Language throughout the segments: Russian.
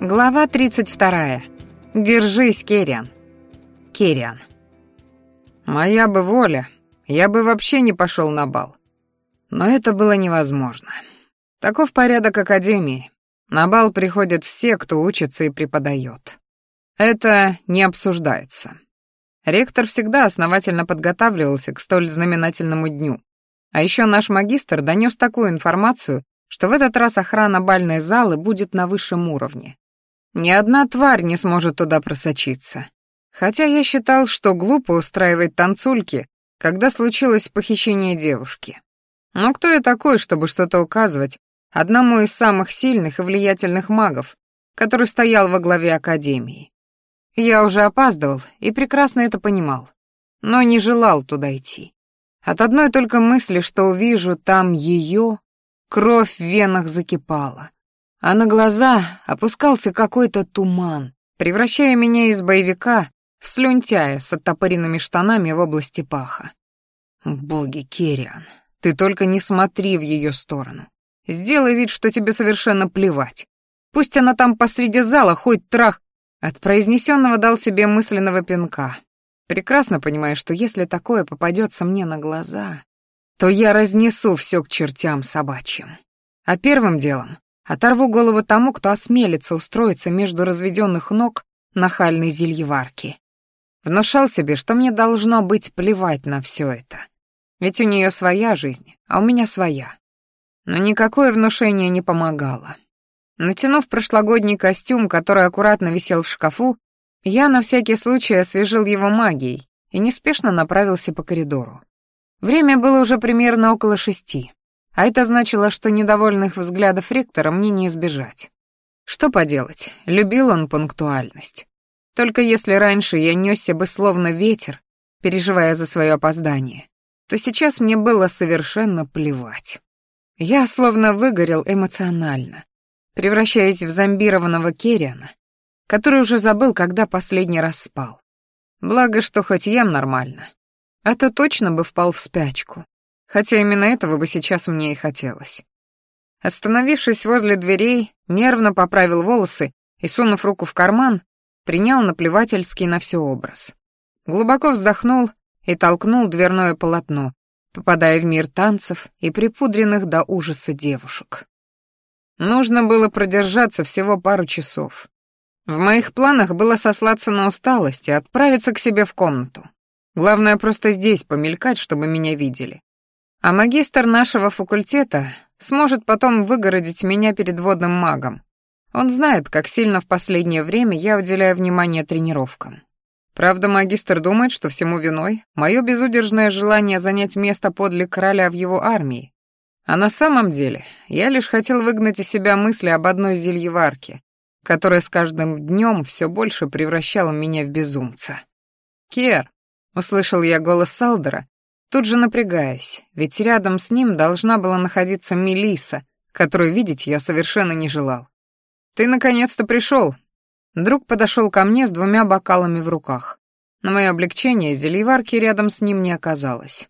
Глава 32. Держись, Керриан. Керриан. Моя бы воля, я бы вообще не пошел на бал. Но это было невозможно. Таков порядок Академии. На бал приходят все, кто учится и преподает. Это не обсуждается. Ректор всегда основательно подготавливался к столь знаменательному дню. А еще наш магистр донес такую информацию, что в этот раз охрана бальной залы будет на высшем уровне. Ни одна тварь не сможет туда просочиться. Хотя я считал, что глупо устраивать танцульки, когда случилось похищение девушки. Но кто я такой, чтобы что-то указывать одному из самых сильных и влиятельных магов, который стоял во главе Академии? Я уже опаздывал и прекрасно это понимал, но не желал туда идти. От одной только мысли, что увижу там ее, кровь в венах закипала а на глаза опускался какой-то туман, превращая меня из боевика в слюнтяя с оттопыренными штанами в области паха. «Боги, Керриан, ты только не смотри в ее сторону. Сделай вид, что тебе совершенно плевать. Пусть она там посреди зала хоть трах...» От произнесенного дал себе мысленного пинка. Прекрасно понимая, что если такое попадется мне на глаза, то я разнесу все к чертям собачьим. А первым делом Оторву голову тому, кто осмелится устроиться между разведенных ног нахальной зельеварки. Внушал себе, что мне должно быть плевать на все это. Ведь у нее своя жизнь, а у меня своя. Но никакое внушение не помогало. Натянув прошлогодний костюм, который аккуратно висел в шкафу, я на всякий случай освежил его магией и неспешно направился по коридору. Время было уже примерно около шести. А это значило, что недовольных взглядов ректора мне не избежать. Что поделать, любил он пунктуальность. Только если раньше я нёсся бы словно ветер, переживая за своё опоздание, то сейчас мне было совершенно плевать. Я словно выгорел эмоционально, превращаясь в зомбированного Керриана, который уже забыл, когда последний раз спал. Благо, что хоть ем нормально, а то точно бы впал в спячку, хотя именно этого бы сейчас мне и хотелось. Остановившись возле дверей, нервно поправил волосы и, сунув руку в карман, принял наплевательский на все образ. Глубоко вздохнул и толкнул дверное полотно, попадая в мир танцев и припудренных до ужаса девушек. Нужно было продержаться всего пару часов. В моих планах было сослаться на усталость и отправиться к себе в комнату. Главное просто здесь помелькать, чтобы меня видели. А магистр нашего факультета сможет потом выгородить меня перед водным магом. Он знает, как сильно в последнее время я уделяю внимание тренировкам. Правда, магистр думает, что всему виной мое безудержное желание занять место подле короля в его армии. А на самом деле я лишь хотел выгнать из себя мысли об одной зельеварке, которая с каждым днем все больше превращала меня в безумца. «Кер», — услышал я голос Салдера, тут же напрягаясь, ведь рядом с ним должна была находиться Мелиса, которую видеть я совершенно не желал. «Ты наконец-то пришел. Друг подошел ко мне с двумя бокалами в руках. На мое облегчение зельеварки рядом с ним не оказалось.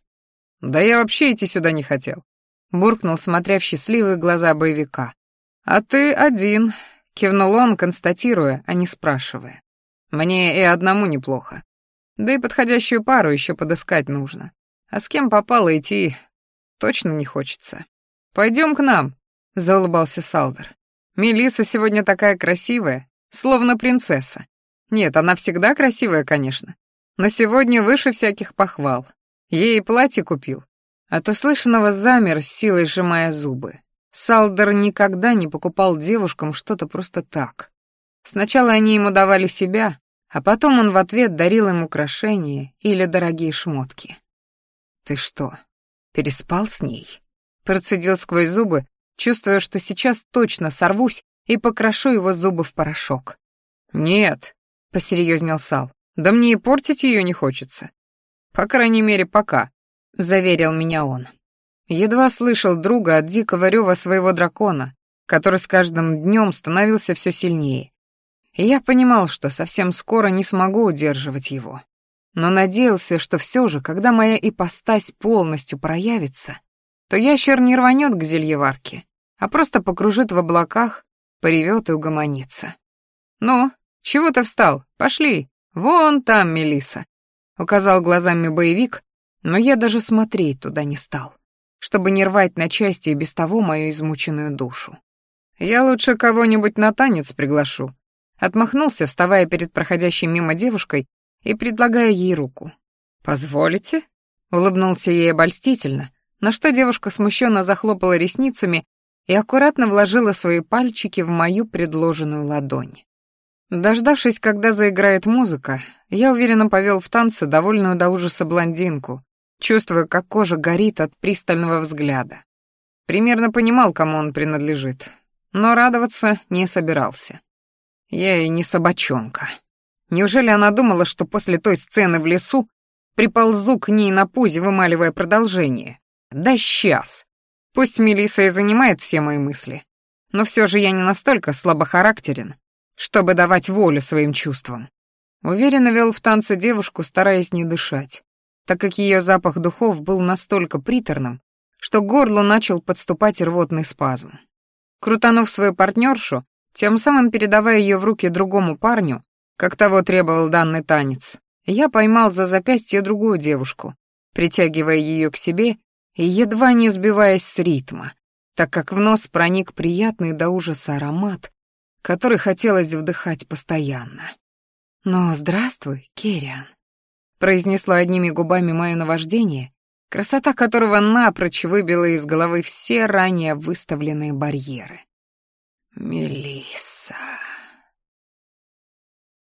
«Да я вообще идти сюда не хотел», — буркнул, смотря в счастливые глаза боевика. «А ты один», — кивнул он, констатируя, а не спрашивая. «Мне и одному неплохо. Да и подходящую пару еще подыскать нужно. А с кем попало идти точно не хочется. Пойдем к нам, заулыбался Салдер. Мелиса сегодня такая красивая, словно принцесса. Нет, она всегда красивая, конечно, но сегодня выше всяких похвал. Ей платье купил. От услышанного замер, с силой сжимая зубы. Салдер никогда не покупал девушкам что-то просто так. Сначала они ему давали себя, а потом он в ответ дарил им украшения или дорогие шмотки. «Ты что, переспал с ней?» Процедил сквозь зубы, чувствуя, что сейчас точно сорвусь и покрошу его зубы в порошок. «Нет», — посерьезнел Сал, — «да мне и портить ее не хочется». «По крайней мере, пока», — заверил меня он. Едва слышал друга от дикого рева своего дракона, который с каждым днем становился все сильнее. И я понимал, что совсем скоро не смогу удерживать его но надеялся, что все же, когда моя ипостась полностью проявится, то ящер не рванет к зельеварке, а просто покружит в облаках, поревет и угомонится. «Ну, чего ты встал? Пошли! Вон там Мелиса, указал глазами боевик, но я даже смотреть туда не стал, чтобы не рвать на части и без того мою измученную душу. «Я лучше кого-нибудь на танец приглашу», — отмахнулся, вставая перед проходящей мимо девушкой и предлагая ей руку. «Позволите?» — улыбнулся ей обольстительно, на что девушка смущенно захлопала ресницами и аккуратно вложила свои пальчики в мою предложенную ладонь. Дождавшись, когда заиграет музыка, я уверенно повел в танцы довольную до ужаса блондинку, чувствуя, как кожа горит от пристального взгляда. Примерно понимал, кому он принадлежит, но радоваться не собирался. Я и не собачонка. Неужели она думала, что после той сцены в лесу приползу к ней на пузе, вымаливая продолжение? Да сейчас. Пусть Мелисса и занимает все мои мысли, но все же я не настолько слабохарактерен, чтобы давать волю своим чувствам. Уверенно вел в танце девушку, стараясь не дышать, так как ее запах духов был настолько приторным, что горло начал подступать рвотный спазм. Крутанув свою партнершу, тем самым передавая ее в руки другому парню, как того требовал данный танец. Я поймал за запястье другую девушку, притягивая ее к себе и едва не сбиваясь с ритма, так как в нос проник приятный до ужаса аромат, который хотелось вдыхать постоянно. Но здравствуй, Керриан», — произнесла одними губами мое наваждение, красота которого напрочь выбила из головы все ранее выставленные барьеры. «Мелисса...»